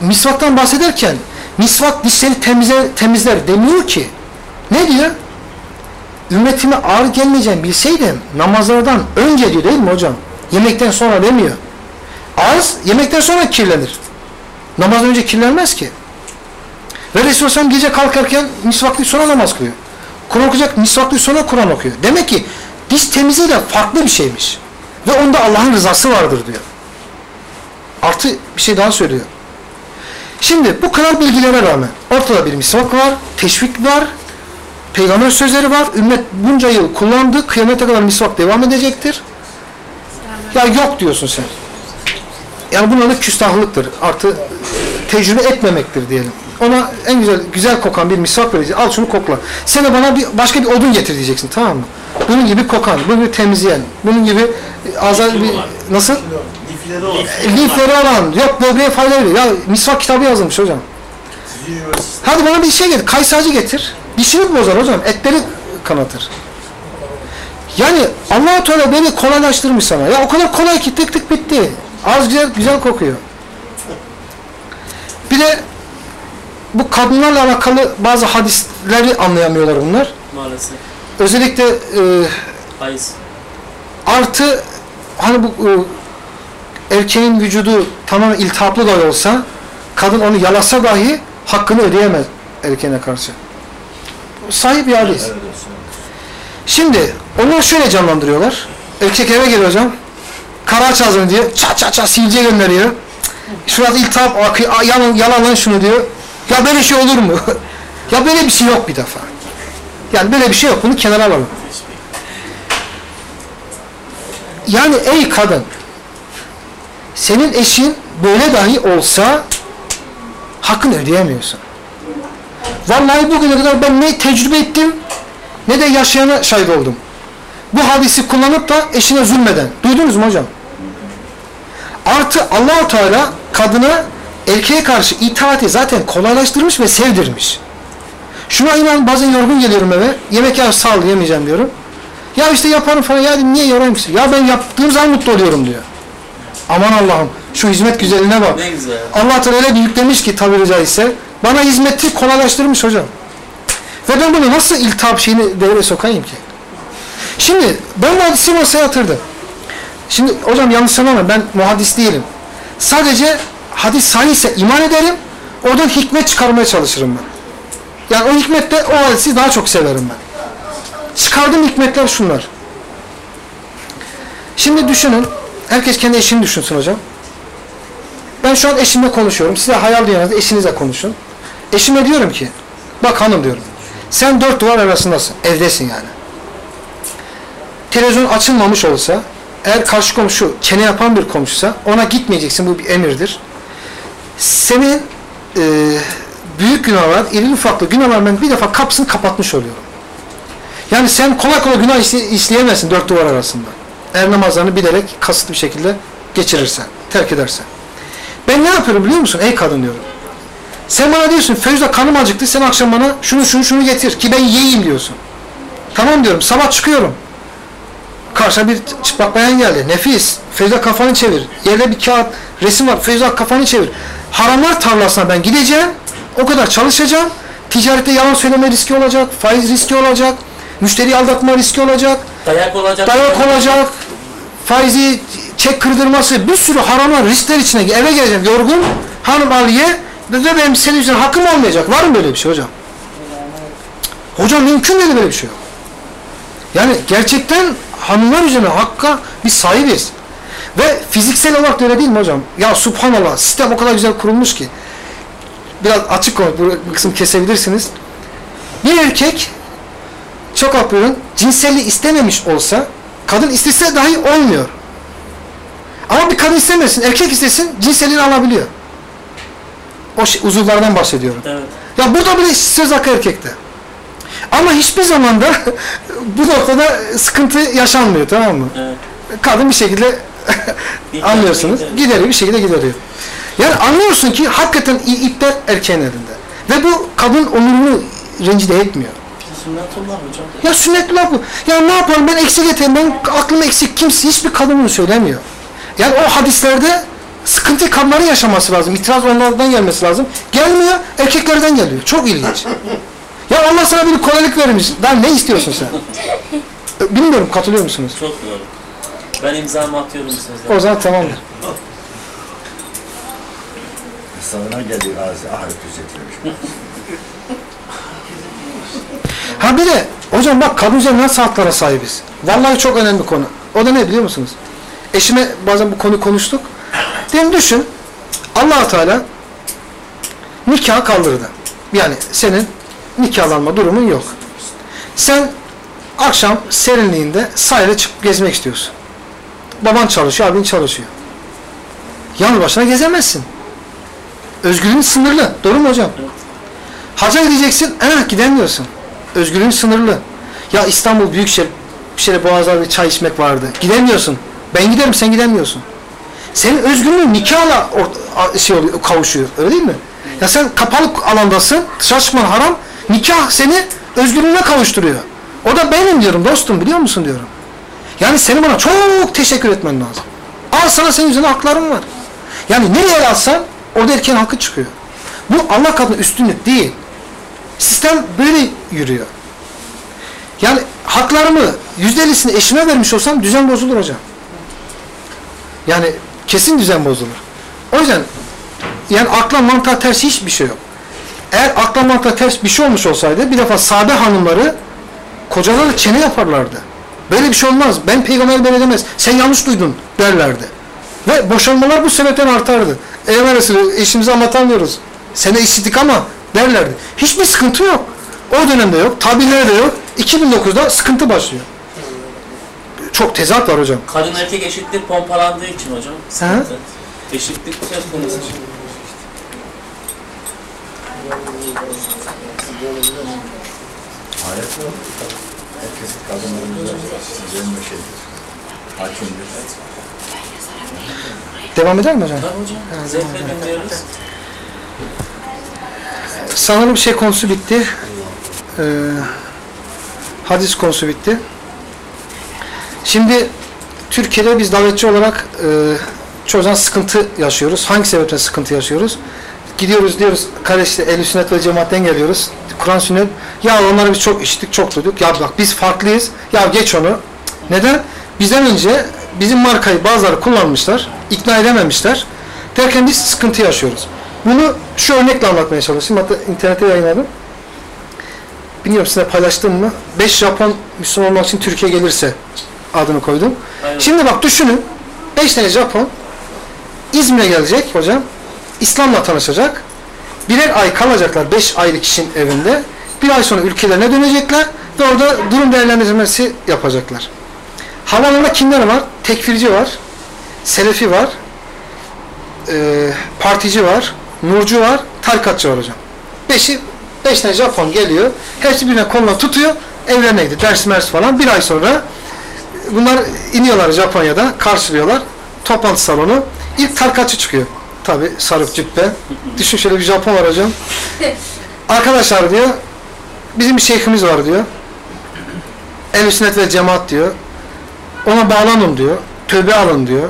misvaktan bahsederken misvak dişleri temize, temizler demiyor ki. Ne diyor? Ümmetime ağır gelmeyeceğini bilseydim namazlardan önce diyor değil mi hocam? Yemekten sonra demiyor. Ağız yemekten sonra kirlenir. Namazdan önce kirlenmez ki. Ve Resulullah Aleyhisselam gece kalkarken misvaklı sonra namaz kılıyor. Kur'an okuyacak misvaklı sonra Kur'an okuyor. Demek ki diş temizliği de farklı bir şeymiş. Ve onda Allah'ın rızası vardır diyor. Artı bir şey daha söylüyor. Şimdi bu kadar bilgilere rağmen ortada bir misvak var, teşvik var, peygamber sözleri var. Ümmet bunca yıl kullandı. Kıyamete kadar misvak devam edecektir. Ya yok diyorsun sen. Yani bunun küstahlıktır. Artı tecrübe etmemektir diyelim. Ona en güzel güzel kokan bir misvak vereceğiz. Al şunu kokla. Sen de bana bir başka bir odun getir diyeceksin tamam mı? Bunun gibi kokan, bunun gibi temizleyen, bunun gibi azal bir nasıl? Lifleri olsun. Lifleri olan, yok böbreğe fayda veriyor. Ya misvak kitabı yazılmış hocam. Hadi bana bir şey getir. Kaysacı getir. Dişini bozar hocam. Etleri kanatır. Yani Allah-u Teala beni kolaylaştırmış sana. Ya o kadar kolay ki tık tık bitti. Az güzel, güzel kokuyor. Bir de bu kadınlarla alakalı bazı hadisleri anlayamıyorlar bunlar. Maalesef. Özellikle e, Hayız. artı hani bu e, erkeğin vücudu tamamen iltihaplı dahi olsa kadın onu yalasa dahi hakkını ödeyemez erkeğine karşı. Sahip bir hadis. Şimdi onlar şöyle canlandırıyorlar. Erkek eve geliyor hocam. Kara aç ağzını diyor. Çat çat çat sivilce gönderiyor. Şurada iltihap akıyor. "Aa, Yalan, yalan lan şunu diyor. Ya böyle şey olur mu? ya böyle bir şey yok bir defa. Yani böyle bir şey yok. Bunu kenara alalım. Yani ey kadın senin eşin böyle dahi olsa hakkını ödeyemiyorsun. Vallahi bugüne kadar ben ne tecrübe ettim ne de yaşayana şahit oldum. Bu hadisi kullanıp da eşine zulmeden. Duydunuz mu hocam? Artı Allahu Teala kadına erkeğe karşı itaati zaten kolaylaştırmış ve sevdirmiş. Şuna inan bazen yorgun geliyorum eve. Yemek ya sağ ol yemeyeceğim diyorum. Ya işte yaparım falan. Ya niye yorayım ki? Ya ben yaptığım zaman mutlu oluyorum diyor. Aman Allah'ım şu hizmet güzelliğine bak. Ne güzel. Allah Teala öyle bir yüklemiş ki tabiri caizse. Bana hizmeti kolaylaştırmış hocam. Ve ben bunu nasıl iltihap şeyini devreye sokayım ki? Şimdi ben bu hadisi masaya yatırdım. Şimdi hocam yanlış anlama ben muhaddis değilim. Sadece hadis sahihse iman ederim. Oradan hikmet çıkarmaya çalışırım ben. Yani o hikmette o hadisi daha çok severim ben. Çıkardığım hikmetler şunlar. Şimdi düşünün. Herkes kendi eşini düşünsün hocam. Ben şu an eşimle konuşuyorum. Size hayal dünyanızda eşinizle konuşun. Eşime diyorum ki, bak hanım diyorum. Sen dört duvar arasındasın. Evdesin yani. Televizyon açılmamış olsa, eğer karşı komşu çene yapan bir komşuysa ona gitmeyeceksin. Bu bir emirdir. Senin e, büyük günahlar, iri ufaklı günahlar ben bir defa kapısını kapatmış oluyorum. Yani sen kolay kolay günah işle- işleyemezsin dört duvar arasında. Eğer namazlarını bilerek kasıtlı bir şekilde geçirirsen, terk edersen. Ben ne yapıyorum biliyor musun? Ey kadın diyorum. Sen bana diyorsun Feyza kanım acıktı sen akşam bana şunu şunu şunu getir ki ben yiyeyim diyorsun. Tamam diyorum sabah çıkıyorum. Karşıma bir çıplak bayan geldi. Nefis. Feyza kafanı çevir. Yerde bir kağıt resim var. Feyza kafanı çevir. Haramlar tarlasına ben gideceğim. O kadar çalışacağım. Ticarette yalan söyleme riski olacak. Faiz riski olacak. Müşteriyi aldatma riski olacak. Dayak olacak. Dayak olacak. Faizi çek kırdırması bir sürü haramlar riskler içine eve geleceğim yorgun. Hanım Aliye ve benim senin üzerine hakkım olmayacak. Var mı böyle bir şey hocam? Hocam mümkün değil böyle bir şey yok. Yani gerçekten hanımlar üzerine hakka biz sahibiz. Ve fiziksel olarak da öyle değil mi hocam? Ya subhanallah sistem o kadar güzel kurulmuş ki. biraz açık konu, bu kısmı kesebilirsiniz. Bir erkek çok yapıyorum, cinselliği istememiş olsa, kadın istese dahi olmuyor. Ama bir kadın istemesin, erkek istesin, cinselliğini alabiliyor. O şey, uzuvlardan bahsediyorum. Evet. Ya burada bile söz hakkı erkekte. Ama hiçbir zaman da bu noktada sıkıntı yaşanmıyor tamam mı? Evet. Kadın bir şekilde anlıyorsunuz. Gideriyor bir şekilde gideriyor. Yani anlıyorsun ki hakikaten ipler erkeğin elinde. Ve bu kadın onurunu rencide etmiyor. Sünnetullah hocam. Ya sünnetullah bu. Ya ne yapalım ben eksik eteyim ben aklım eksik kimse hiçbir kadın bunu söylemiyor. Yani o hadislerde sıkıntı kadınların yaşaması lazım. İtiraz onlardan gelmesi lazım. Gelmiyor erkeklerden geliyor. Çok ilginç. Ya Allah sana bir kolaylık vermiş. Daha ne istiyorsun sen? Bilmiyorum katılıyor musunuz? Çok doğru. Ben imzamı atıyorum size. O zaman tamamdır. Sana geliyor ağzı ahiret üzetiyormuş. Ha bir de hocam bak kadın üzerine nasıl haklara sahibiz? Vallahi çok önemli konu. O da ne biliyor musunuz? Eşime bazen bu konuyu konuştuk. Dedim düşün allah Teala nikahı kaldırdı. Yani senin nikahlanma durumun yok. Sen akşam serinliğinde sahile çıkıp gezmek istiyorsun. Baban çalışıyor, abin çalışıyor. Yalnız başına gezemezsin. Özgürlüğün sınırlı. Doğru mu hocam? Hacca gideceksin, eh gidemiyorsun. Özgürlüğün sınırlı. Ya İstanbul Büyükşehir şöyle boğazlarda bir çay içmek vardı. Gidemiyorsun. Ben giderim sen gidemiyorsun. Senin özgürlüğün nikahla şey oluyor, kavuşuyor. Öyle değil mi? Ya sen kapalı alandasın. Dışarı çıkman haram. Nikah seni özgürlüğüne kavuşturuyor. O da benim diyorum dostum biliyor musun diyorum. Yani senin bana çok teşekkür etmen lazım. Al sana senin üzerine hakların var. Yani nereye alsan orada erkeğin hakkı çıkıyor. Bu Allah katında üstünlük değil. Sistem böyle yürüyor. Yani haklarımı yüzde ellisini eşime vermiş olsam düzen bozulur hocam. Yani kesin düzen bozulur. O yüzden yani akla mantığa ters hiçbir şey yok. Eğer akla mantığa ters bir şey olmuş olsaydı bir defa sahabe hanımları kocaları çene yaparlardı. Böyle bir şey olmaz. Ben peygamber böyle demez. Sen yanlış duydun derlerdi. Ve boşanmalar bu sebepten artardı. Eyvallah Resulü eşimize anlatamıyoruz. Sene işittik ama derlerdi. Hiçbir sıkıntı yok. O dönemde yok. Tabirlerde yok. 2009'da sıkıntı başlıyor. Çok tezat var hocam. Kadın erkek eşitlik pompalandığı için hocam. sıkıntı. Eşitlik söz konusu. Ayet var. Herkes kadınlarımıza üzerinde şeydir. Hakimdir. Devam eder mi hocam? Tabii hocam. Zevkle dinliyoruz. Sanırım şey konusu bitti. Ee, hadis konusu bitti. Şimdi Türkiye'de biz davetçi olarak e, çoğu zaman sıkıntı yaşıyoruz. Hangi sebepten sıkıntı yaşıyoruz? Gidiyoruz diyoruz kardeşler ehl sünnet ve cemaatten geliyoruz. Kur'an sünnet. Ya onları biz çok işittik, çok duyduk. Ya bak biz farklıyız. Ya geç onu. Neden? Bizden önce bizim markayı bazıları kullanmışlar. ikna edememişler. Derken biz sıkıntı yaşıyoruz. Bunu şu örnekle anlatmaya çalışayım. Hatta internete yayınladım. Bilmiyorum size paylaştım mı? 5 Japon Müslüman olmak için Türkiye gelirse adını koydum. Aynen. Şimdi bak düşünün. 5 tane Japon İzmir'e gelecek hocam. İslam'la tanışacak. Birer ay kalacaklar 5 aylık kişinin evinde. Bir ay sonra ülkelerine dönecekler ve orada durum değerlendirmesi yapacaklar. Havaalanında kimler var? Tekfirci var. Selefi var. e, partici var. Nurcu var. Tarikatçı var hocam. Beşi, beş tane Japon geliyor. Hepsi birine koluna tutuyor. Evlerine gidiyor. Ders mers falan. Bir ay sonra bunlar iniyorlar Japonya'da. Karşılıyorlar. Toplantı salonu. İlk tarikatçı çıkıyor. Tabi sarık cübbe. Düşün şöyle bir Japon var hocam. Arkadaşlar diyor bizim bir şeyhimiz var diyor. ehl sünnet ve cemaat diyor. Ona bağlanın diyor. Tövbe alın diyor.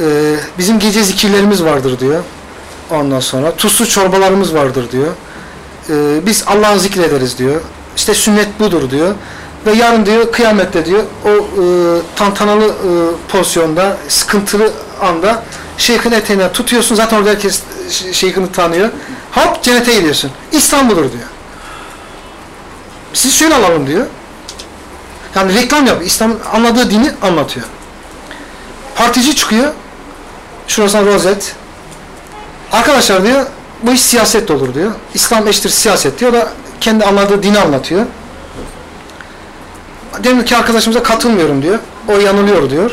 Ee, bizim gece zikirlerimiz vardır diyor. Ondan sonra tuzlu çorbalarımız vardır diyor. Ee, biz Allah'ı zikrederiz diyor. İşte sünnet budur diyor. Ve yarın diyor kıyamette diyor o e, tantanalı e, pozisyonda sıkıntılı anda şeyhin eteğinden tutuyorsun. Zaten orada herkes şeyhini tanıyor. Hop cennete gidiyorsun. İstanbul'dur diyor. Siz şöyle alalım diyor. Yani reklam yapıyor. İslam anladığı dini anlatıyor. Partici çıkıyor. Şurasına rozet. Arkadaşlar diyor bu iş siyaset olur diyor. İslam eşittir siyaset diyor. O da kendi anladığı dini anlatıyor. Demek ki arkadaşımıza katılmıyorum diyor. O yanılıyor diyor.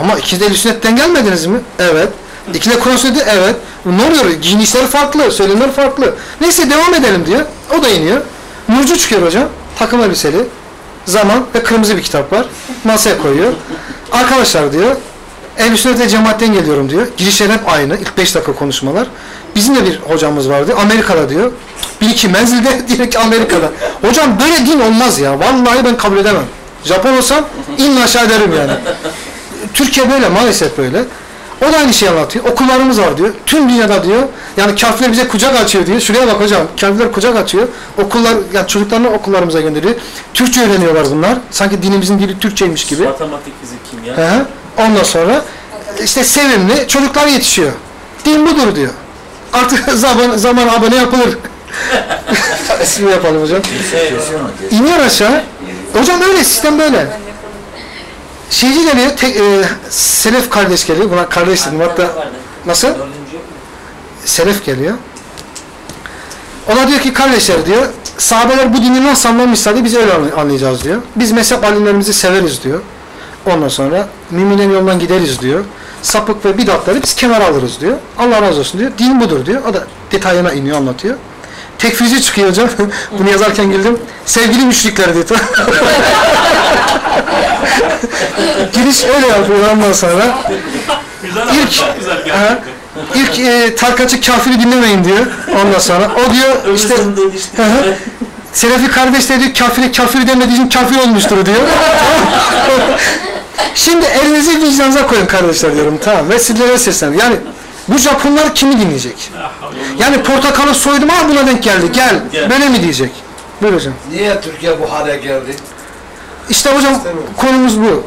Ama ikiniz de sünnetten gelmediniz mi? Evet. İkiniz de? Evet. Ne oluyor? Giyinişleri farklı, söylemler farklı. Neyse devam edelim diyor. O da iniyor. Nurcu çıkıyor hocam. Takım elbiseli. Zaman ve kırmızı bir kitap var. Masaya koyuyor. Arkadaşlar diyor. Ehl-i Sünnet ve Cemaat'ten geliyorum diyor. Girişler hep aynı. İlk 5 dakika konuşmalar. Bizim de bir hocamız vardı. Amerika'da diyor. Bir iki menzilde diyor ki Amerika'da. Hocam böyle din olmaz ya. Vallahi ben kabul edemem. Japon olsam in aşağı ederim yani. Türkiye böyle maalesef böyle. O da aynı şeyi anlatıyor. Okullarımız var diyor. Tüm dünyada diyor. Yani kafirler bize kucak açıyor diyor. Şuraya bak hocam. Kafirler kucak açıyor. Okullar, yani çocuklarını okullarımıza gönderiyor. Türkçe öğreniyorlar bunlar. Sanki dinimizin dili Türkçeymiş gibi. Matematik, fizik, kimya. Hı. Ondan sonra işte sevimli çocuklar yetişiyor. Din budur diyor. Artık zaman, zaman abone yapılır. Espri yapalım hocam. İniyor aşağı. Hocam öyle sistem böyle. Şeyci geliyor, tek, e, Selef kardeş geliyor. Buna kardeş dedim hatta. Nasıl? Selef geliyor. Ona diyor ki kardeşler diyor, sahabeler bu dini nasıl anlamışsa diyor, biz öyle anlay- anlayacağız diyor. Biz mezhep alimlerimizi severiz diyor. Ondan sonra müminlerin yolundan gideriz diyor. Sapık ve bidatları biz kenara alırız diyor. Allah razı olsun diyor. Din budur diyor. O da detayına iniyor, anlatıyor. Tekfirci çıkıyor hocam. Bunu yazarken güldüm. Sevgili müşrikler diyor. Giriş öyle yapıyor ondan sonra. Güzel İlk, güzel gerçekten. İlk e, tarikatçı kafiri dinlemeyin diyor. Ondan sonra. O diyor işte İşte. Selefi kardeşler diyor kafiri kafiri demediği için kafir olmuştur diyor. Şimdi elinizi vicdanınıza koyun kardeşler diyorum tamam ve sizlere sesleniyorum. Yani bu Japonlar kimi dinleyecek? Yani portakalı soydum ama buna denk geldi gel Gel. böyle mi diyecek? Buyur hocam. Niye Türkiye bu hale geldi? İşte hocam konumuz bu.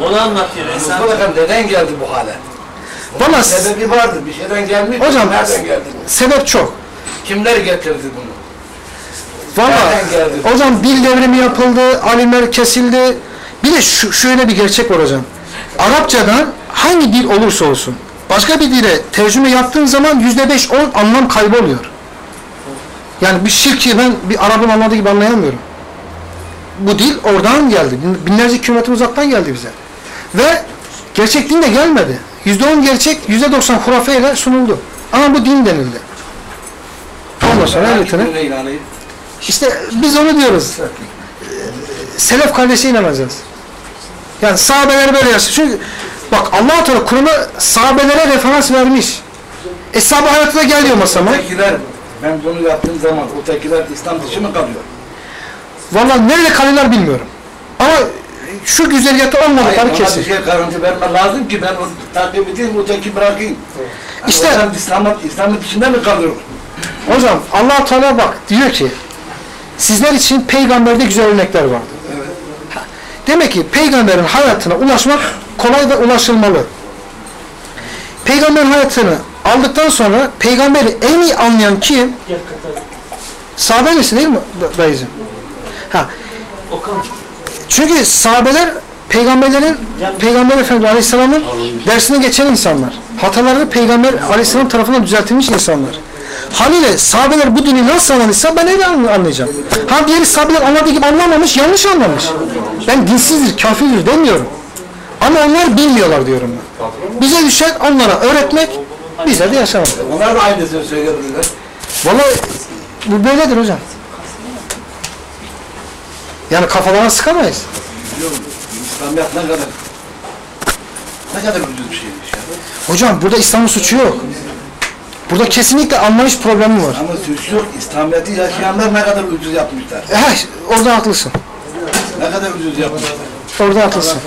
Onu anlatıyor. Esen. Bakın neden geldi bu hale? Bunun Valla sebebi vardı. Bir şeyden gelmiş. Hocam, nereden geldi? sebep çok. Kimler getirdi bunu? Valla Nereden geldi? hocam dil devrimi yapıldı, alimler kesildi. Bir de şu, şöyle bir gerçek var hocam. Arapçadan hangi dil olursa olsun başka bir dile tercüme yaptığın zaman yüzde beş on anlam kayboluyor. Yani bir şirki ben bir Arap'ın anladığı gibi anlayamıyorum. Bu dil oradan geldi. Bin- Binlerce kilometre uzaktan geldi bize. Ve gerçek din de gelmedi. Yüzde on gerçek, yüzde doksan hurafeyle sunuldu. Ama bu din denildi. Ondan sonra inanayım? işte biz onu diyoruz. Ee, Selef kardeşe inanacağız. Yani sahabeler böyle yaşıyor. Çünkü bak allah Teala Kur'an'a sahabelere referans vermiş. E sahabe hayatına gel diyor masama. Ötekiler, ben bunu yaptığım zaman ötekiler İslam dışı mı kalıyor? Vallahi nerede kalırlar bilmiyorum. Ama şu güzergahta olmadıkları bana bir kesin. şey garanti verme lazım ki ben onu takip edeyim, öteki bırakayım. Yani İşte- hocam İslam'ın, İslam'ın dışında mı kalıyor? Hocam allah Teala bak diyor ki sizler için peygamberde güzel örnekler vardı. Ha, Demek ki peygamberin hayatına ulaşmak kolay ve ulaşılmalı. Peygamberin hayatını aldıktan sonra peygamberi en iyi anlayan kim? Sahabe misin değil mi da- dayıcım? Ha. Çünkü sahabeler peygamberlerin Peygamber Efendimiz Aleyhisselam'ın dersine geçen insanlar. Hatalarını Peygamber Aleyhisselam tarafından düzeltilmiş insanlar. Haliyle sahabeler bu dini nasıl anladıysa ben öyle anla- anlayacağım. Ha diğeri sahabeler anladığı gibi anlamamış, yanlış anlamış. Ben dinsizdir, kafirdir demiyorum. Ama onlar bilmiyorlar diyorum ben. Bize düşen onlara öğretmek, bize de yaşamak. Onlar da aynısını söylediler. Vallahi bu böyledir hocam. Yani kafalarına sıkamayız. Biliyor musun? İslamiyet ne kadar ne kadar ucuz bir şeymiş ya. Hocam burada İslam'ın suçu yok. Burada kesinlikle anlayış problemi var. Ama suç yok. İslamiyet'i yaşayanlar ne kadar ucuz yapmışlar. Eh, orada haklısın. Ne kadar ucuz yapmışlar. Orada haklısın.